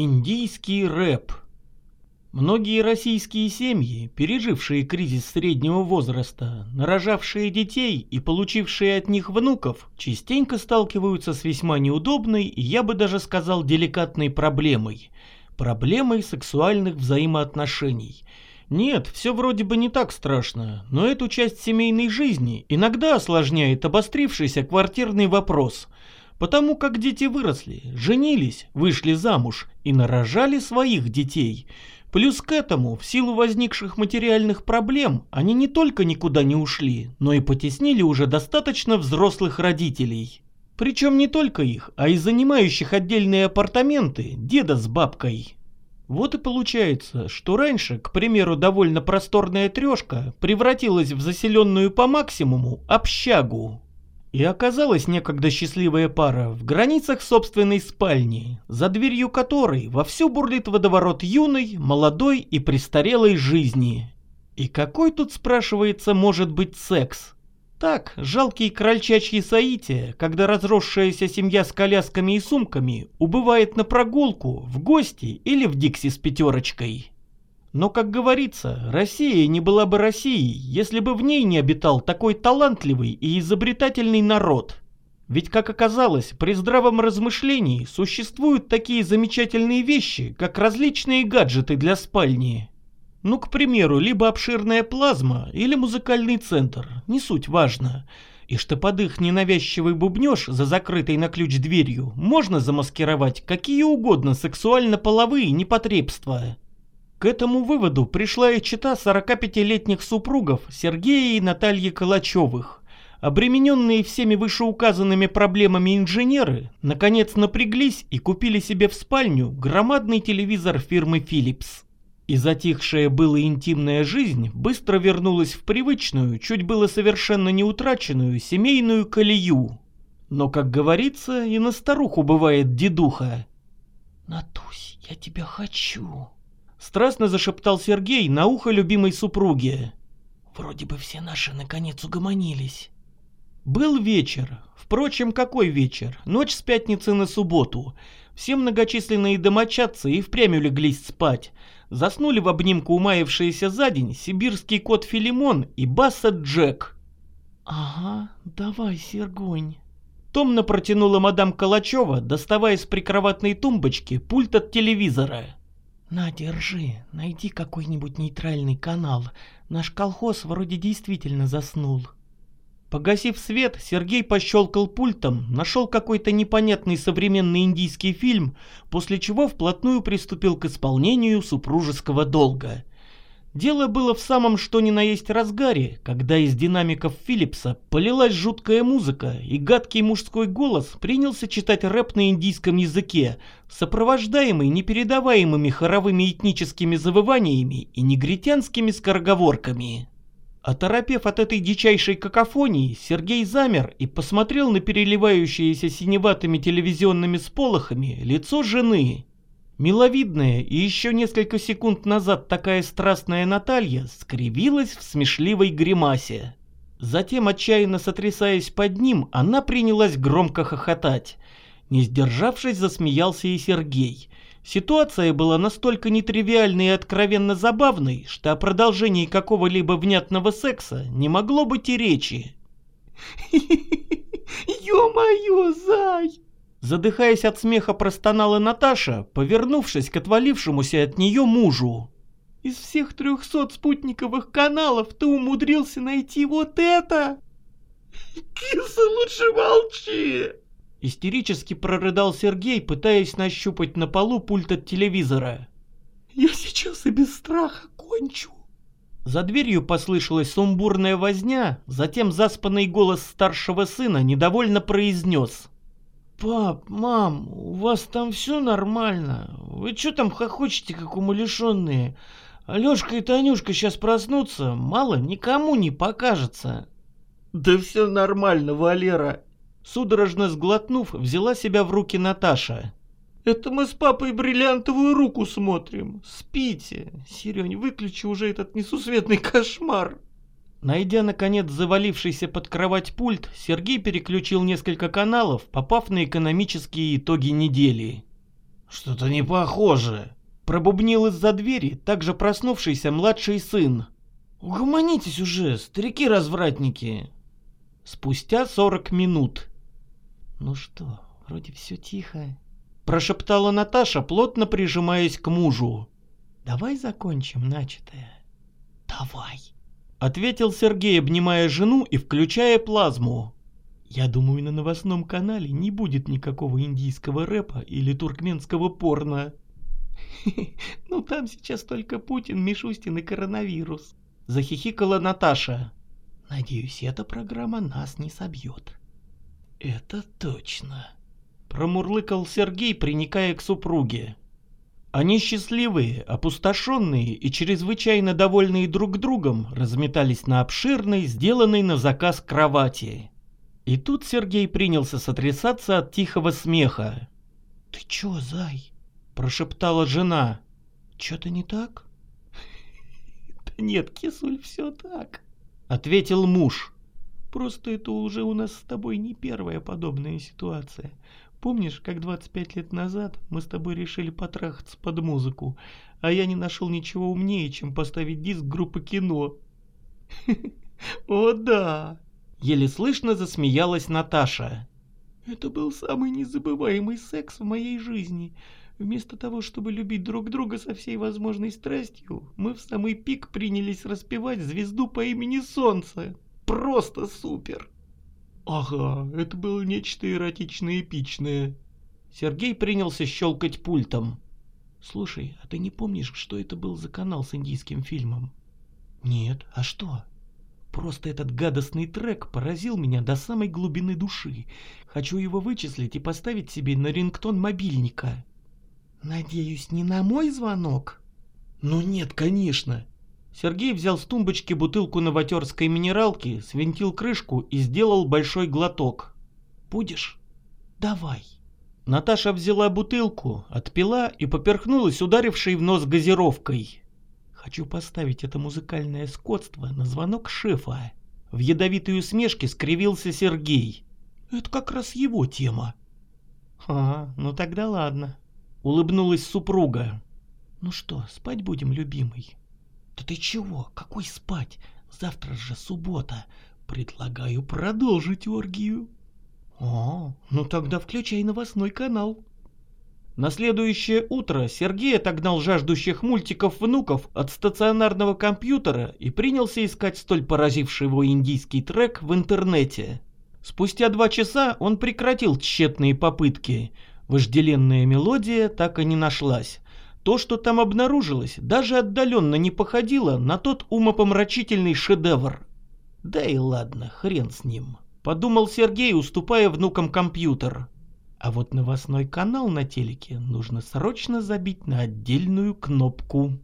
Индийский рэп. Многие российские семьи, пережившие кризис среднего возраста, нарожавшие детей и получившие от них внуков, частенько сталкиваются с весьма неудобной я бы даже сказал, деликатной проблемой. Проблемой сексуальных взаимоотношений. Нет, все вроде бы не так страшно, но эту часть семейной жизни иногда осложняет обострившийся квартирный вопрос – потому как дети выросли, женились, вышли замуж и нарожали своих детей. Плюс к этому, в силу возникших материальных проблем, они не только никуда не ушли, но и потеснили уже достаточно взрослых родителей. Причем не только их, а и занимающих отдельные апартаменты деда с бабкой. Вот и получается, что раньше, к примеру, довольно просторная трешка превратилась в заселенную по максимуму общагу. И оказалась некогда счастливая пара в границах собственной спальни, за дверью которой вовсю бурлит водоворот юной, молодой и престарелой жизни. И какой тут, спрашивается, может быть секс? Так, жалкие крольчачьи соития, когда разросшаяся семья с колясками и сумками убывает на прогулку, в гости или в Дикси с пятерочкой. Но, как говорится, Россия не была бы Россией, если бы в ней не обитал такой талантливый и изобретательный народ. Ведь, как оказалось, при здравом размышлении существуют такие замечательные вещи, как различные гаджеты для спальни. Ну, к примеру, либо обширная плазма, или музыкальный центр, не суть важно. И что под их ненавязчивый бубнеж за закрытой на ключ дверью можно замаскировать какие угодно сексуально-половые непотребства. К этому выводу пришла и чита 45-летних супругов Сергея и Натальи Калачевых. Обремененные всеми вышеуказанными проблемами инженеры, наконец напряглись и купили себе в спальню громадный телевизор фирмы Philips. И затихшая была интимная жизнь быстро вернулась в привычную, чуть было совершенно не утраченную семейную колею. Но, как говорится, и на старуху бывает дедуха. «Натусь, я тебя хочу», Страстно зашептал Сергей на ухо любимой супруге. Вроде бы все наши наконец угомонились. Был вечер. Впрочем, какой вечер? Ночь с пятницы на субботу. Все многочисленные домочадцы и впрямь улеглись спать. Заснули в обнимку умаявшиеся за день сибирский кот Филимон и Басса Джек. «Ага, давай, Сергонь». Томно протянула мадам Калачева, доставая с прикроватной тумбочки пульт от телевизора. «На, держи, найди какой-нибудь нейтральный канал. Наш колхоз вроде действительно заснул». Погасив свет, Сергей пощелкал пультом, нашел какой-то непонятный современный индийский фильм, после чего вплотную приступил к исполнению супружеского долга. Дело было в самом что ни на есть разгаре, когда из динамиков Филлипса полилась жуткая музыка, и гадкий мужской голос принялся читать рэп на индийском языке, сопровождаемый непередаваемыми хоровыми этническими завываниями и негритянскими скороговорками. Оторопев от этой дичайшей какофонии, Сергей замер и посмотрел на переливающееся синеватыми телевизионными сполохами лицо жены, Миловидная и еще несколько секунд назад такая страстная Наталья скривилась в смешливой гримасе. Затем, отчаянно сотрясаясь под ним, она принялась громко хохотать. Не сдержавшись, засмеялся и Сергей. Ситуация была настолько нетривиальной и откровенно забавной, что о продолжении какого-либо внятного секса не могло быть и речи. «Ё-моё, зай!» Задыхаясь от смеха, простонала Наташа, повернувшись к отвалившемуся от нее мужу. «Из всех трехсот спутниковых каналов ты умудрился найти вот это?» «Киса, лучше молчи!» Истерически прорыдал Сергей, пытаясь нащупать на полу пульт от телевизора. «Я сейчас и без страха кончу!» За дверью послышалась сумбурная возня, затем заспанный голос старшего сына недовольно произнес. «Пап, мам, у вас там все нормально? Вы что там хохочете, как умалишенные? Алешка и Танюшка сейчас проснутся, мало никому не покажется». «Да все нормально, Валера!» Судорожно сглотнув, взяла себя в руки Наташа. «Это мы с папой бриллиантовую руку смотрим. Спите. Серень, выключи уже этот несусветный кошмар». Найдя, наконец, завалившийся под кровать пульт, Сергей переключил несколько каналов, попав на экономические итоги недели. Что-то не похоже. Пробубнил из-за двери также проснувшийся младший сын. Угомонитесь уже, старики-развратники. Спустя сорок минут. Ну что, вроде все тихо. Прошептала Наташа, плотно прижимаясь к мужу. Давай закончим начатое. Давай. Ответил Сергей, обнимая жену и включая плазму. Я думаю, на новостном канале не будет никакого индийского рэпа или туркменского порно. Ну там сейчас только Путин, Мишустин и коронавирус. Захихикала Наташа. Надеюсь, эта программа нас не собьет. Это точно. Промурлыкал Сергей, приникая к супруге. Они счастливые, опустошенные и чрезвычайно довольные друг другом разметались на обширной, сделанной на заказ кровати. И тут Сергей принялся сотрясаться от тихого смеха. «Ты чё, зай?» – прошептала жена. «Чё-то не так?» «Да нет, кисуль, все так», – ответил муж. «Просто это уже у нас с тобой не первая подобная ситуация. Помнишь, как 25 лет назад мы с тобой решили потрахаться под музыку, а я не нашел ничего умнее, чем поставить диск группы кино?» «О да!» Еле слышно засмеялась Наташа. Это был самый незабываемый секс в моей жизни. Вместо того, чтобы любить друг друга со всей возможной страстью, мы в самый пик принялись распевать звезду по имени Солнце. Просто супер! Ага, это было нечто эротично-эпичное. Сергей принялся щелкать пультом. Слушай, а ты не помнишь, что это был за канал с индийским фильмом? Нет, а что? Просто этот гадостный трек поразил меня до самой глубины души. Хочу его вычислить и поставить себе на рингтон мобильника. Надеюсь, не на мой звонок? Ну нет, конечно. Сергей взял с тумбочки бутылку новотерской минералки, свинтил крышку и сделал большой глоток. Будешь? Давай. Наташа взяла бутылку, отпила и поперхнулась ударившей в нос газировкой. Хочу поставить это музыкальное скотство на звонок шефа. В ядовитой усмешке скривился Сергей. Это как раз его тема. А, ну тогда ладно. Улыбнулась супруга. Ну что, спать будем, любимый? Да ты чего? Какой спать? Завтра же суббота. Предлагаю продолжить оргию. О, ну тогда включай новостной канал. На следующее утро Сергей отогнал жаждущих мультиков внуков от стационарного компьютера и принялся искать столь поразивший его индийский трек в интернете. Спустя два часа он прекратил тщетные попытки. Вожделенная мелодия так и не нашлась. То, что там обнаружилось, даже отдаленно не походило на тот умопомрачительный шедевр. «Да и ладно, хрен с ним», — подумал Сергей, уступая внукам компьютер. А вот новостной канал на телеке нужно срочно забить на отдельную кнопку.